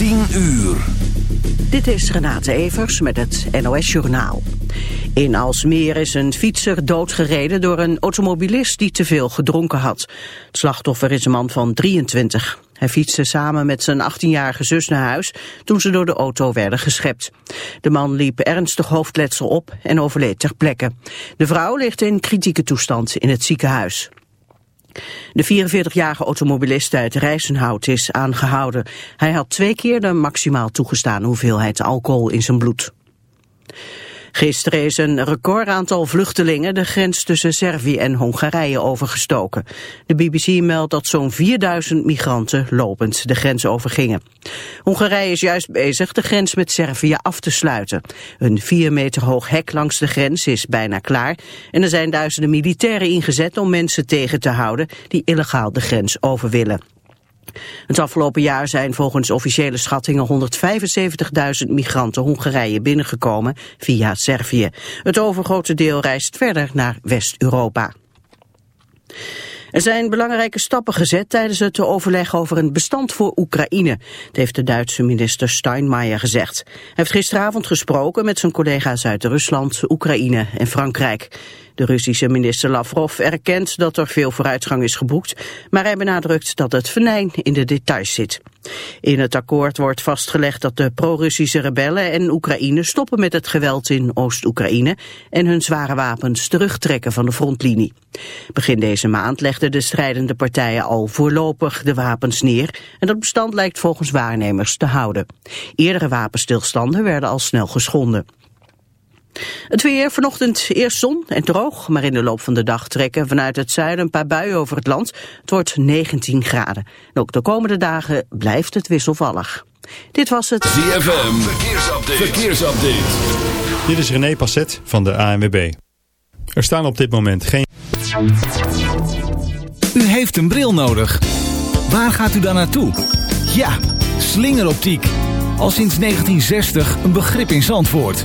10 uur. Dit is Renate Evers met het NOS Journaal. In Alsmeer is een fietser doodgereden door een automobilist die te veel gedronken had. Het slachtoffer is een man van 23. Hij fietste samen met zijn 18-jarige zus naar huis toen ze door de auto werden geschept. De man liep ernstig hoofdletsel op en overleed ter plekke. De vrouw ligt in kritieke toestand in het ziekenhuis. De 44-jarige automobilist uit Rijsenhout is aangehouden. Hij had twee keer de maximaal toegestaan hoeveelheid alcohol in zijn bloed. Gisteren is een recordaantal vluchtelingen de grens tussen Servië en Hongarije overgestoken. De BBC meldt dat zo'n 4000 migranten lopend de grens overgingen. Hongarije is juist bezig de grens met Servië af te sluiten. Een 4 meter hoog hek langs de grens is bijna klaar en er zijn duizenden militairen ingezet om mensen tegen te houden die illegaal de grens over willen. Het afgelopen jaar zijn volgens officiële schattingen 175.000 migranten Hongarije binnengekomen via Servië. Het overgrote deel reist verder naar West-Europa. Er zijn belangrijke stappen gezet tijdens het overleg over een bestand voor Oekraïne. Dat heeft de Duitse minister Steinmeier gezegd. Hij heeft gisteravond gesproken met zijn collega's uit Rusland, Oekraïne en Frankrijk. De Russische minister Lavrov erkent dat er veel vooruitgang is geboekt, maar hij benadrukt dat het venijn in de details zit. In het akkoord wordt vastgelegd dat de pro-Russische rebellen en Oekraïne stoppen met het geweld in Oost-Oekraïne en hun zware wapens terugtrekken van de frontlinie. Begin deze maand legden de strijdende partijen al voorlopig de wapens neer en dat bestand lijkt volgens waarnemers te houden. Eerdere wapenstilstanden werden al snel geschonden. Het weer vanochtend eerst zon en droog, maar in de loop van de dag trekken vanuit het zuiden een paar buien over het land. Het wordt 19 graden. En ook de komende dagen blijft het wisselvallig. Dit was het ZFM Verkeersupdate. Verkeersupdate. Dit is René Passet van de ANWB. Er staan op dit moment geen... U heeft een bril nodig. Waar gaat u dan naartoe? Ja, slingeroptiek. Al sinds 1960 een begrip in Zandvoort.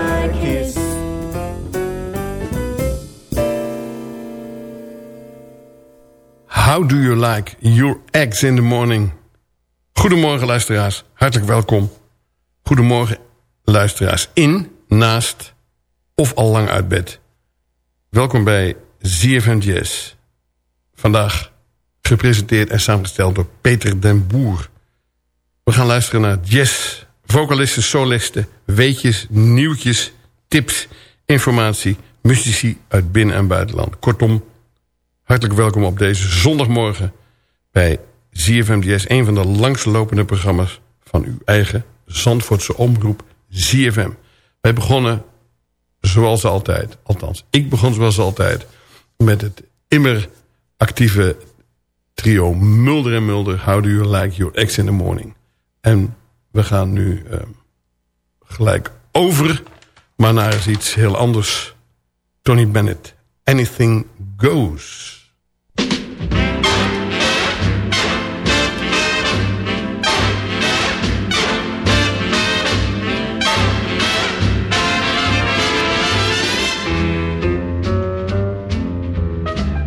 your eggs in the morning? Goedemorgen luisteraars, hartelijk welkom. Goedemorgen luisteraars in, naast of al lang uit bed. Welkom bij ZFM Jazz. Vandaag gepresenteerd en samengesteld door Peter den Boer. We gaan luisteren naar jazz, vocalisten, solisten, weetjes, nieuwtjes, tips, informatie, muzici uit binnen- en buitenland. Kortom, hartelijk welkom op deze zondagmorgen bij ZFM Jazz, een van de langstlopende programma's van uw eigen Zandvoortse omroep ZFM. Wij begonnen zoals altijd, althans ik begon zoals altijd... met het immer actieve trio Mulder en Mulder... How do you like your eggs in the morning? En we gaan nu uh, gelijk over, maar naar iets heel anders. Tony Bennett, Anything Goes...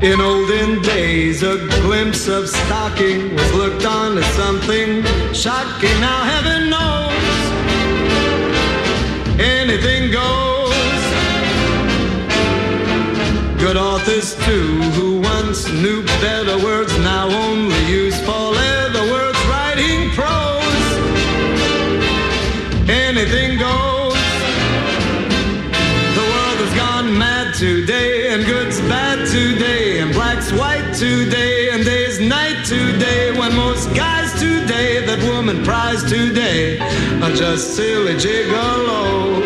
In olden days, a glimpse of stocking was looked on as something shocking. Now heaven knows anything goes. Good authors too, who once knew better words, now only use four prize today are just silly gigolos.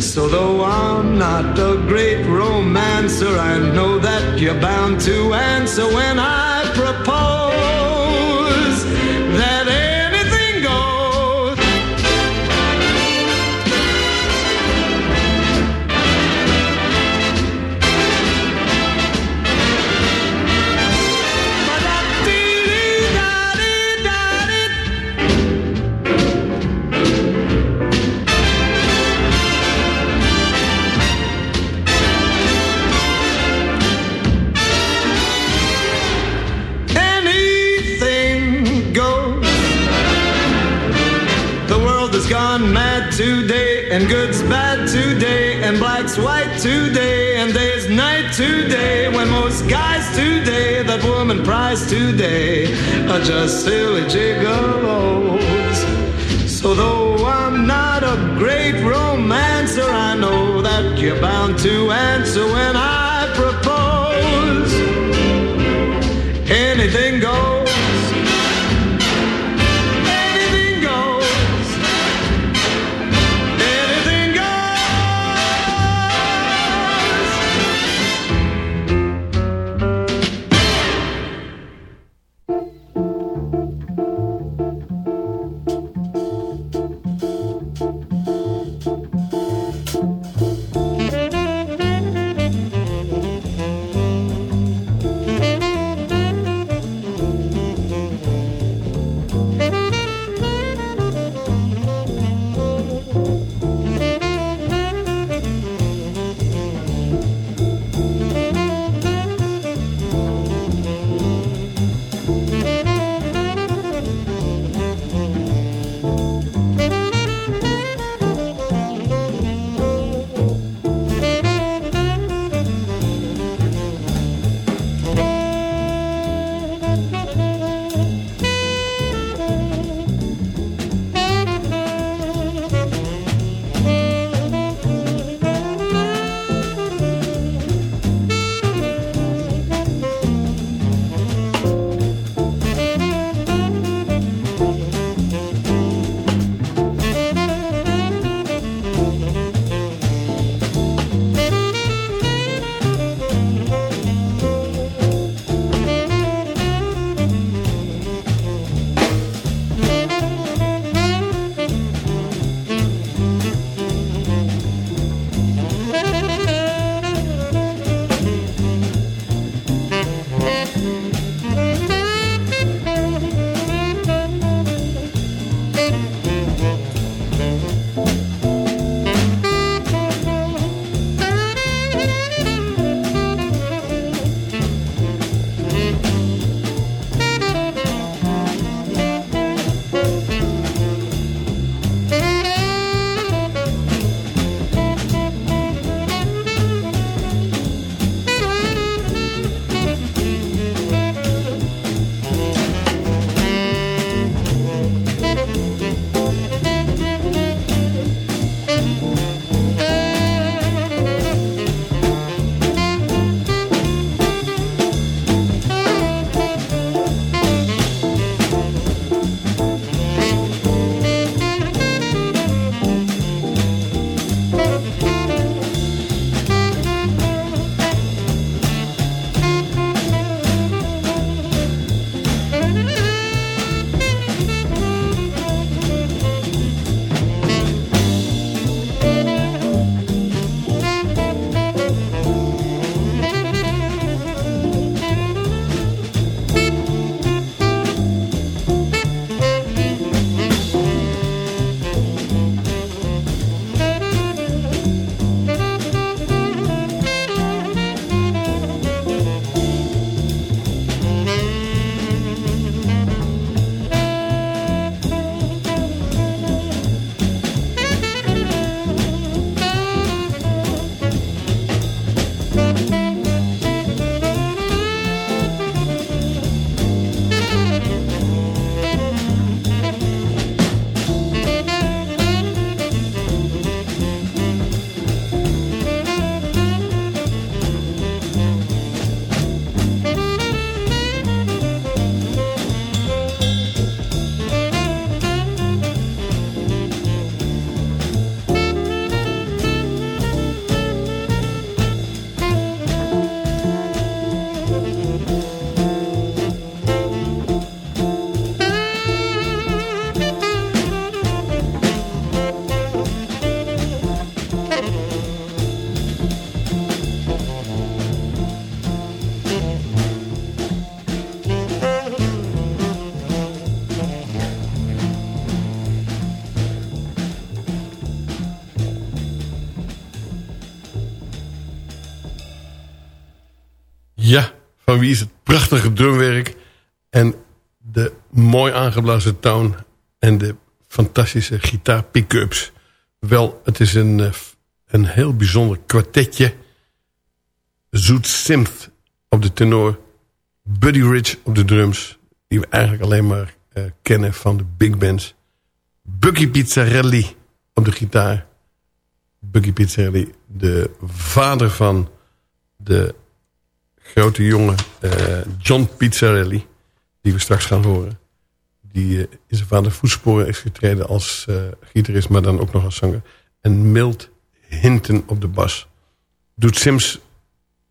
So though I'm not a great romancer, I know that you're bound to answer when I propose prize today are just silly gigolos. So though I'm not a great romancer, I know that you're bound to answer when I wie is het prachtige drumwerk en de mooi aangeblazen toon en de fantastische gitaar pick-ups. Wel, het is een, eh, een heel bijzonder kwartetje. Zoet synth op de tenor, Buddy Rich op de drums... die we eigenlijk alleen maar uh, kennen van de big bands. Bucky Pizzarelli op de gitaar. Bucky Pizzarelli, de vader van de grote jongen uh, John Pizzarelli... die we straks gaan horen. Die uh, in zijn vader voetsporen is getreden als uh, gitarist... maar dan ook nog als zanger. En Milt Hinton op de bas. Doet Sims,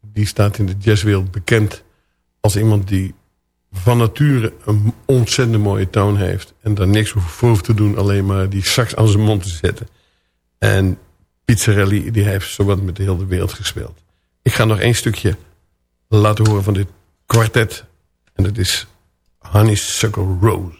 die staat in de jazzwereld bekend... als iemand die van nature een ontzettend mooie toon heeft... en daar niks voor te doen... alleen maar die sax aan zijn mond te zetten. En Pizzarelli die heeft zowat met de hele wereld gespeeld. Ik ga nog één stukje laten horen van dit kwartet. En dat is Honeysuckle Rose.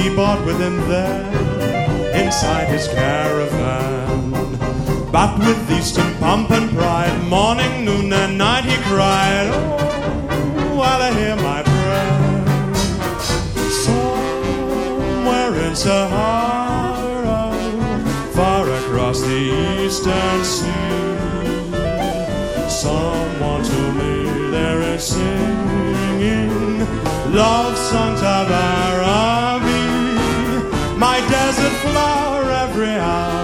He bought with him there inside his caravan. But with Eastern pomp and pride, morning, noon, and night he cried, Oh, while I hear my prayer, somewhere in Sahara, far across the eastern sea, someone to me there is singing love songs of Araby. Hour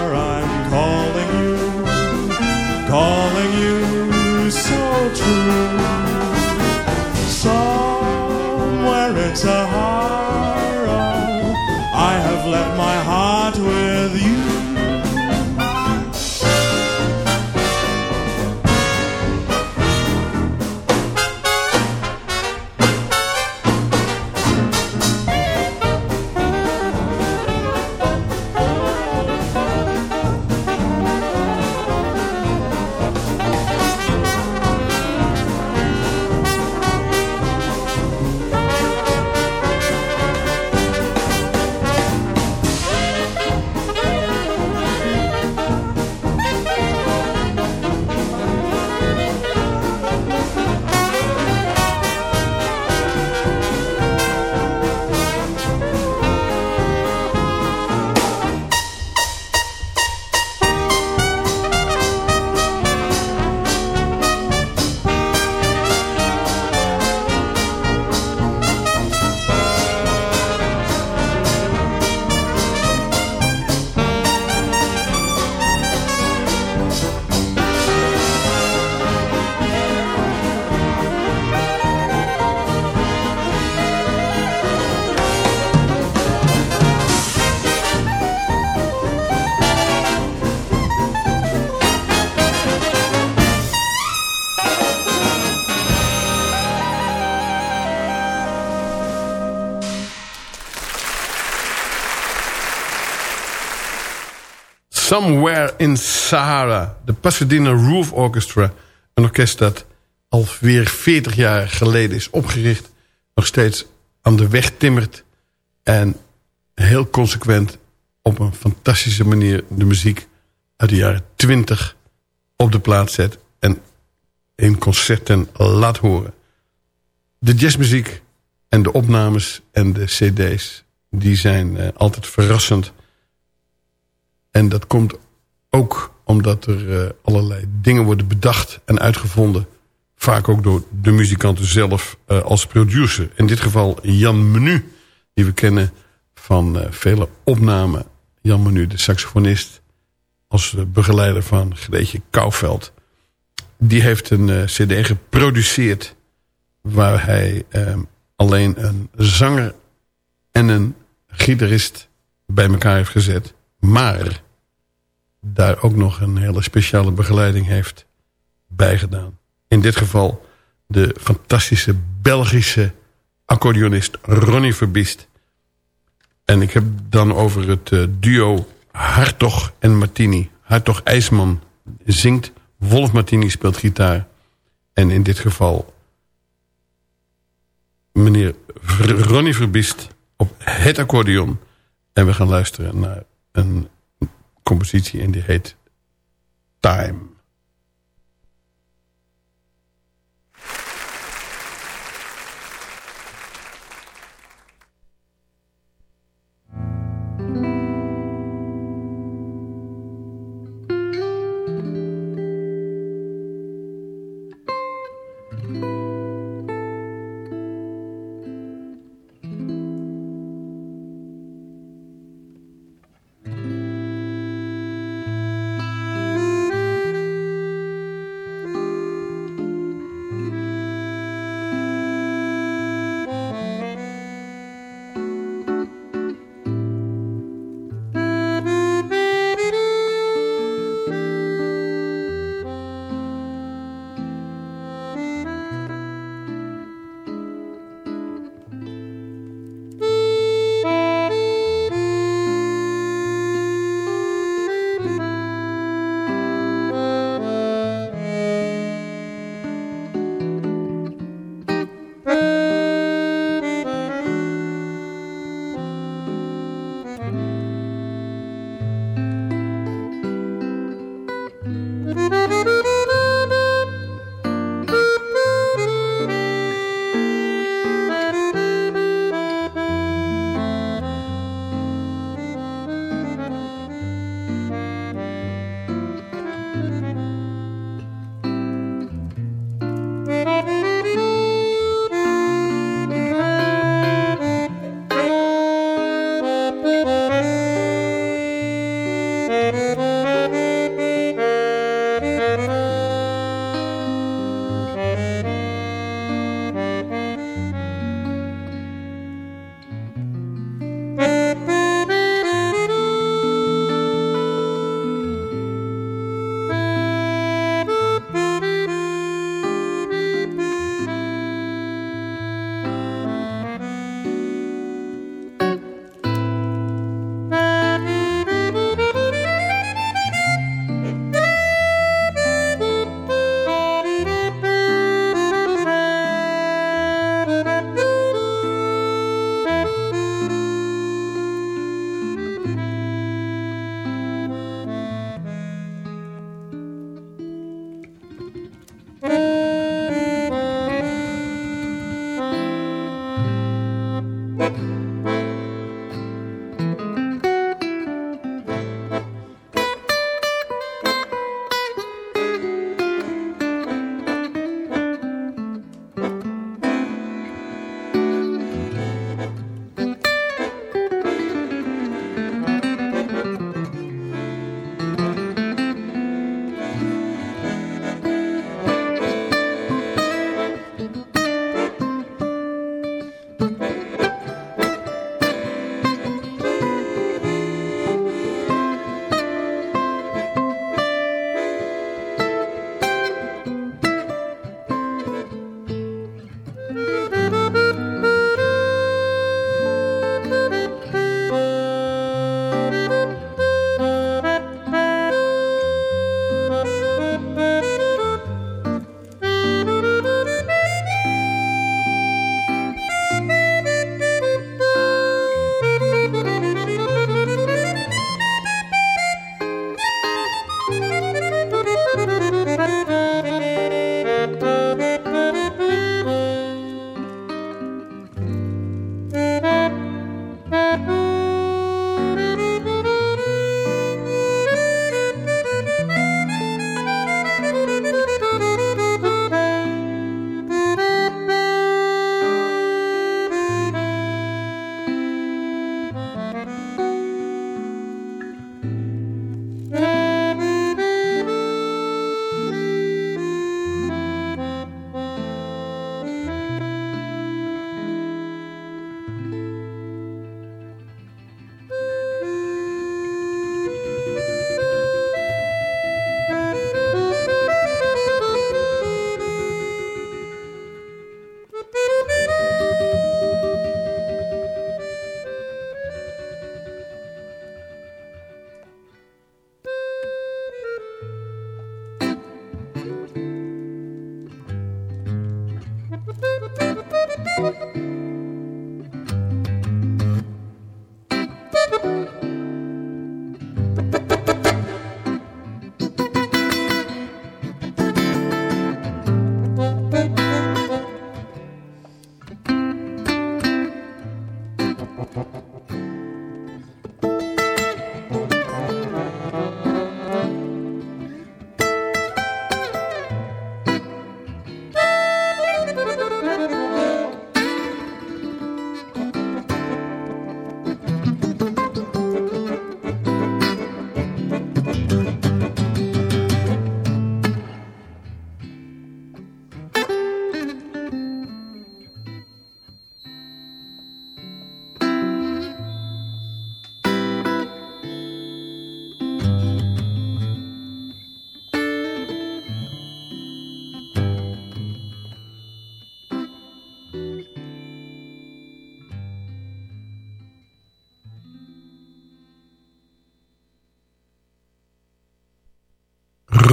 Somewhere in Sahara. De Pasadena Roof Orchestra. Een orkest dat alweer 40 jaar geleden is opgericht. Nog steeds aan de weg timmert. En heel consequent op een fantastische manier de muziek uit de jaren 20 op de plaats zet. En in concerten laat horen. De jazzmuziek en de opnames en de cd's... die zijn eh, altijd verrassend en dat komt ook omdat er uh, allerlei dingen worden bedacht en uitgevonden. Vaak ook door de muzikanten zelf uh, als producer. In dit geval Jan Menu, die we kennen van uh, vele opnamen. Jan Menu, de saxofonist, als begeleider van Greetje Kouwveld. Die heeft een cd geproduceerd waar hij alleen een zanger en een gitarist bij elkaar heeft gezet. Maar daar ook nog een hele speciale begeleiding heeft bijgedaan. In dit geval de fantastische Belgische accordeonist Ronnie Verbiest. En ik heb dan over het uh, duo Hartog en Martini. Hartog IJsman zingt, Wolf Martini speelt gitaar. En in dit geval meneer Ronnie Verbiest op het accordeon. En we gaan luisteren naar een compositie en die heet Time.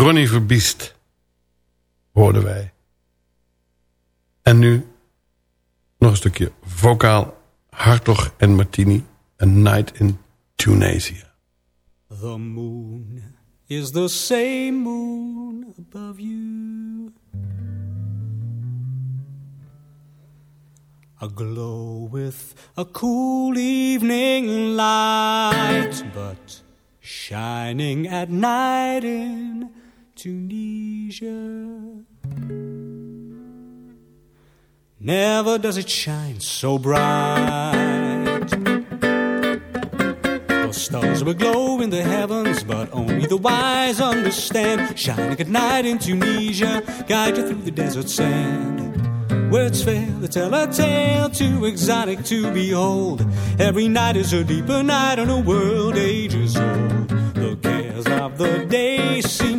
Ronnie Verbiest hoorden wij. En nu nog een stukje vocaal Hartog en Martini, A Night in Tunisia. The moon is the same moon above you. Aglow with a cool evening light, but shining at night in Tunisia. Never does it shine so bright. The stars will glow in the heavens, but only the wise understand. Shining at night in Tunisia, guide you through the desert sand. Words fail to tell a tale too exotic to behold. Every night is a deeper night in a world ages old. The cares of the day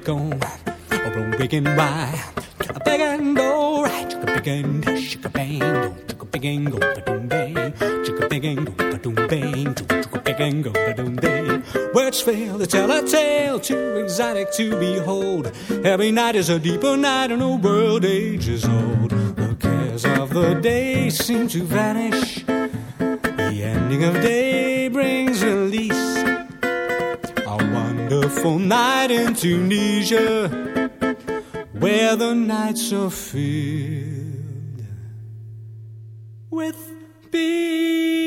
dick on, or room begin why. A big and go right, chick a big and chick a bang, chick a big and go ba doom bang, chick a big and go ba doom bang, chick a big and go ba doom bang. Words fail to tell a tale too exotic to behold. Every night is a deeper night and a world ages old. The cares of the day seem to vanish. The ending of day brings release. Wonderful night in Tunisia, where the nights are filled with peace.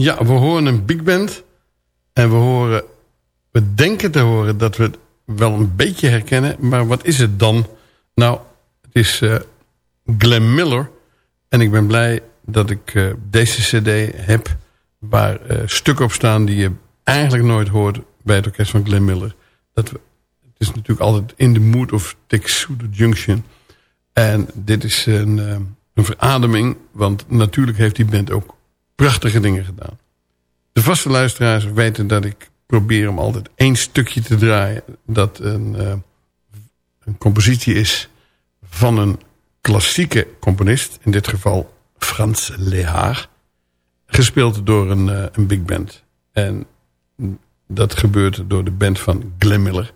Ja, we horen een big band. En we horen... We denken te horen dat we het wel een beetje herkennen. Maar wat is het dan? Nou, het is uh, Glenn Miller. En ik ben blij dat ik uh, deze cd heb... waar uh, stukken op staan die je eigenlijk nooit hoort... bij het orkest van Glenn Miller. Dat het is natuurlijk altijd in the mood of Texudo Junction. En dit is een, een verademing. Want natuurlijk heeft die band ook prachtige dingen gedaan. De vaste luisteraars weten dat ik probeer om altijd één stukje te draaien... dat een, uh, een compositie is van een klassieke componist. In dit geval Frans Lehaar. Gespeeld door een, uh, een big band. En dat gebeurt door de band van Glenn Miller.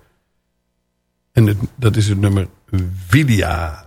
En dat is het nummer Vidia.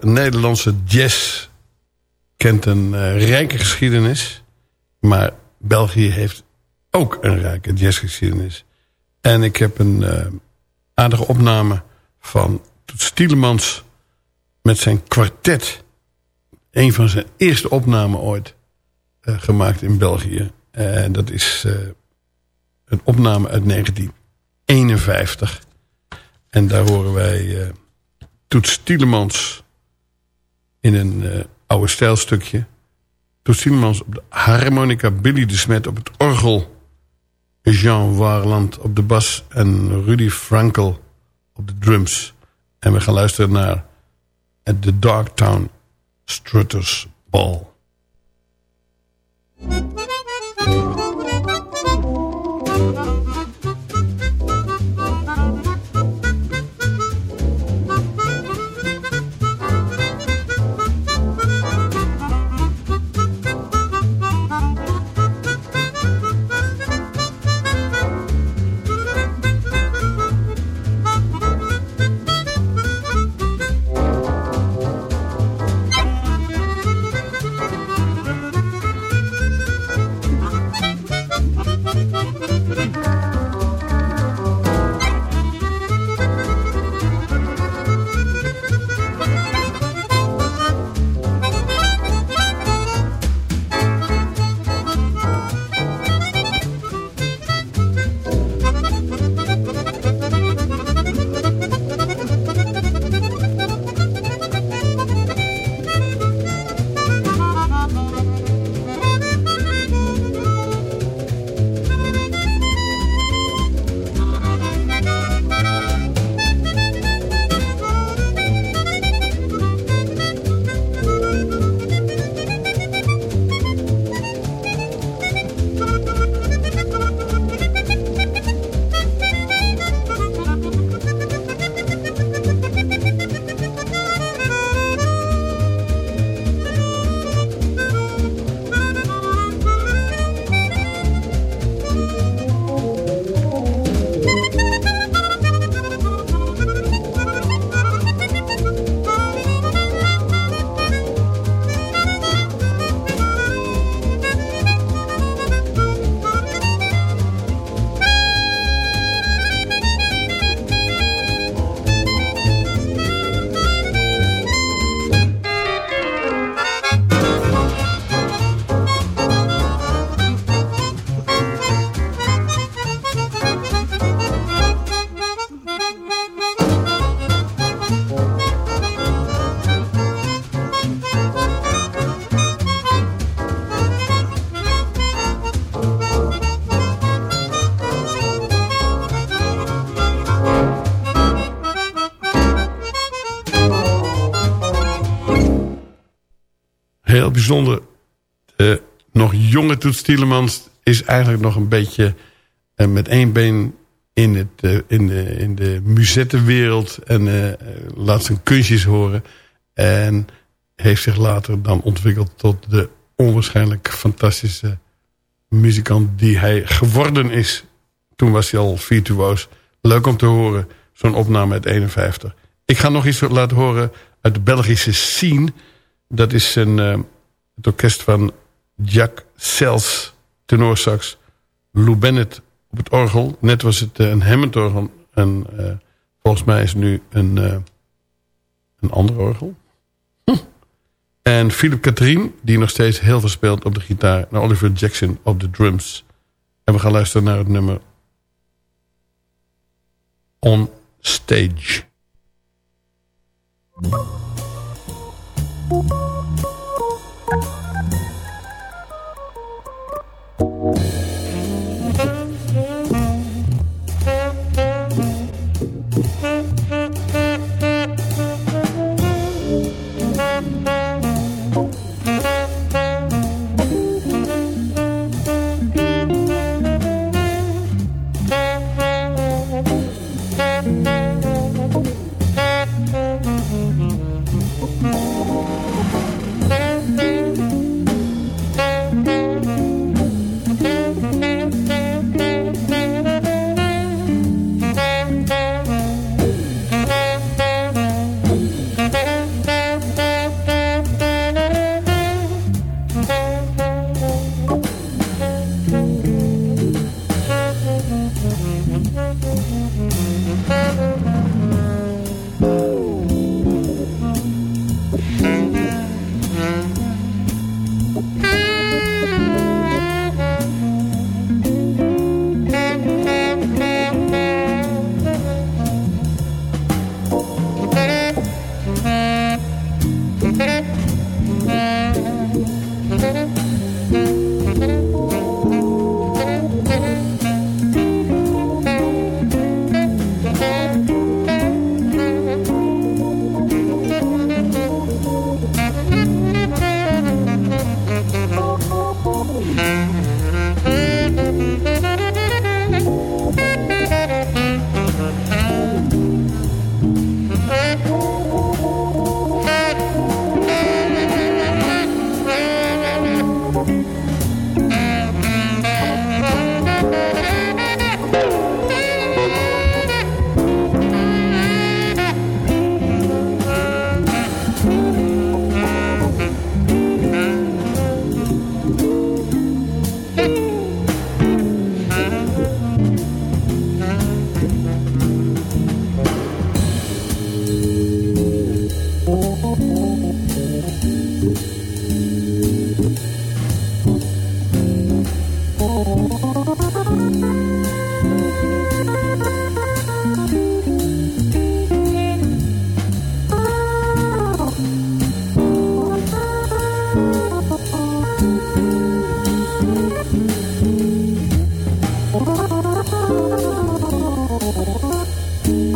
Nederlandse, jazz kent een uh, rijke geschiedenis. Maar België heeft ook een rijke jazzgeschiedenis. En ik heb een uh, aardige opname van Stielemans met zijn kwartet. Een van zijn eerste opnamen ooit uh, gemaakt in België. En dat is een opname uit 1951. En daar horen wij... Toets Tielemans in een uh, oude stijlstukje. Toets Tielemans op de harmonica, Billy de Smet op het orgel... Jean Warland op de bas en Rudy Frankel op de drums. En we gaan luisteren naar The Darktown Strutters Ball. Bijzonder. De nog jonge Toets Tielemans is eigenlijk nog een beetje... eh, met één been in, het, eh, in de, in de muzettenwereld... en eh, laat zijn kunstjes horen. En heeft zich later dan ontwikkeld tot de onwaarschijnlijk fantastische muzikant die hij geworden is. Toen was hij al virtuoos. Leuk om te horen, zo'n opname uit 51. Ik ga nog iets laten horen uit de Belgische scene. Dat is een, het orkest van Jack Sels, tenorsax. Lou Bennett op het orgel. Net was het eh, een Hammond-orgel. En eh, volgens mij is het nu een, eh, een ander orgel. Hm. En Philip Katrien, die nog steeds heel veel speelt op de gitaar. En Oliver Jackson op de drums. En we gaan luisteren naar het nummer On Stage.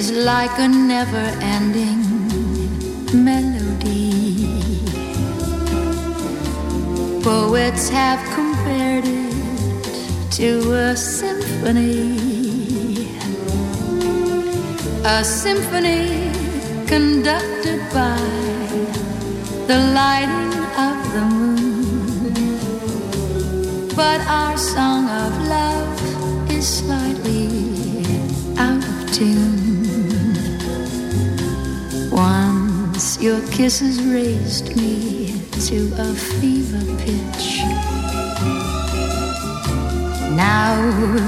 is like a never ending melody. Poets have compared it to a symphony. A symphony conducted by the lighting of the moon. But our song of love is slightly out of tune. Kisses raised me to a fever pitch. Now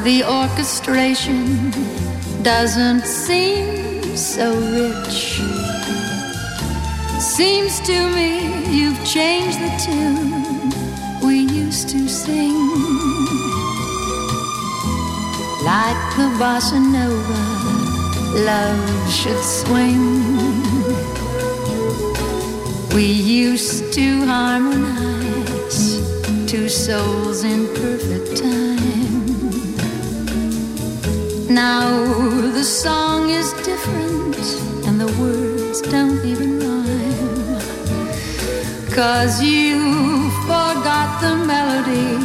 the orchestration doesn't seem so rich. Seems to me you've changed the tune we used to sing. Like the bossa nova, love should swing. We used to harmonize, two souls in perfect time. Now the song is different, and the words don't even rhyme. Cause you forgot the melody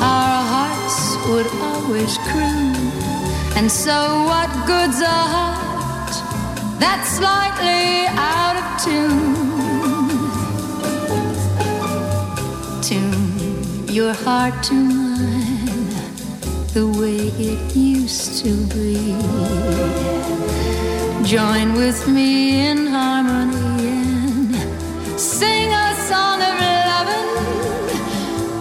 our hearts would always croon. And so, what good's a heart that's slightly out of tune? Your heart to mine the way it used to be. Join with me in harmony and sing a song of loving.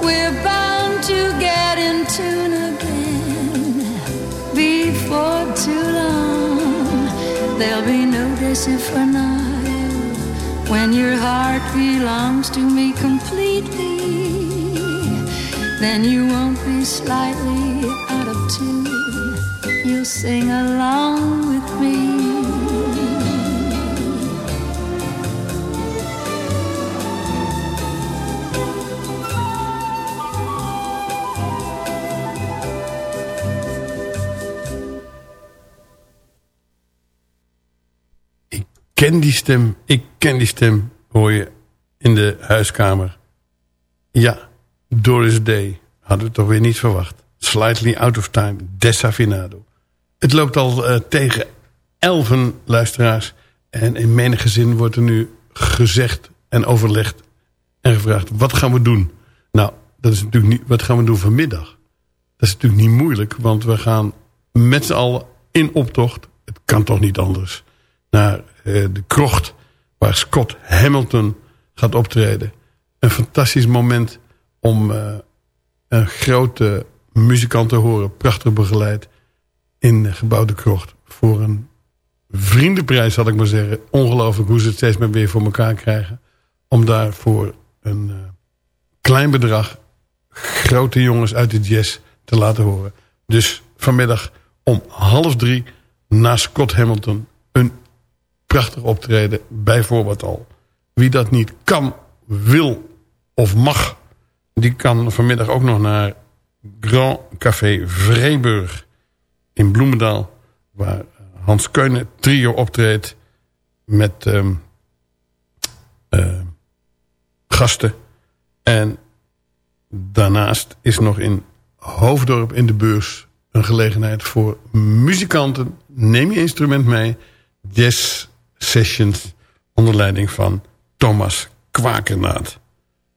We're bound to get in tune again before too long. There'll be no disiphonile when your heart belongs to me completely. Then you won't be slightly out of tune. You'll sing along with me. ken die stem, ik ken die stem, hoor je in de huiskamer. Ja, Doris Day, hadden we toch weer niet verwacht. Slightly out of time, desafinado. Het loopt al eh, tegen elfen luisteraars. En in menige zin wordt er nu gezegd en overlegd en gevraagd... wat gaan we doen? Nou, dat is natuurlijk niet, wat gaan we doen vanmiddag? Dat is natuurlijk niet moeilijk, want we gaan met z'n allen in optocht... het kan toch niet anders... naar eh, de krocht waar Scott Hamilton gaat optreden. Een fantastisch moment om eh, een grote muzikant te horen. Prachtig begeleid in gebouw de krocht. Voor een vriendenprijs zal ik maar zeggen. Ongelooflijk hoe ze het steeds maar weer voor elkaar krijgen. Om daar voor een eh, klein bedrag grote jongens uit de jazz te laten horen. Dus vanmiddag om half drie na Scott Hamilton een prachtig optreden bijvoorbeeld al. Wie dat niet kan, wil of mag... die kan vanmiddag ook nog naar Grand Café Vreeburg in Bloemendaal... waar Hans Keunen trio optreedt met ehm, eh, gasten. En daarnaast is nog in Hoofddorp in de beurs... een gelegenheid voor muzikanten. Neem je instrument mee. Jazz sessions onder leiding van Thomas Kwakenaat.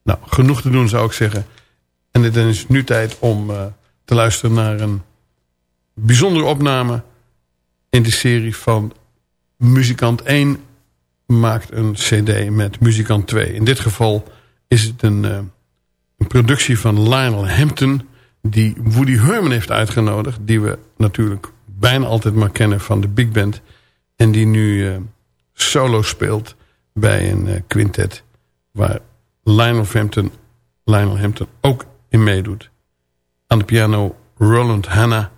Nou, genoeg te doen zou ik zeggen. En het is nu tijd om uh, te luisteren naar een bijzondere opname in de serie van muzikant 1 maakt een cd met muzikant 2. In dit geval is het een, uh, een productie van Lionel Hampton... die Woody Herman heeft uitgenodigd... die we natuurlijk bijna altijd maar kennen van de big band... en die nu uh, solo speelt bij een quintet... waar Lionel Hampton, Lionel Hampton ook in meedoet. Aan de piano Roland Hanna.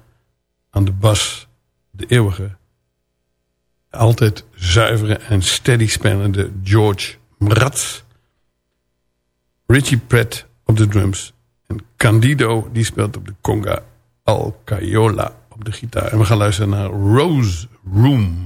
Aan de bas de eeuwige altijd zuivere en steady spelende George Mraz. Richie Pratt op de drums. En Candido die speelt op de conga Al Cayola op de gitaar. En we gaan luisteren naar Rose Room.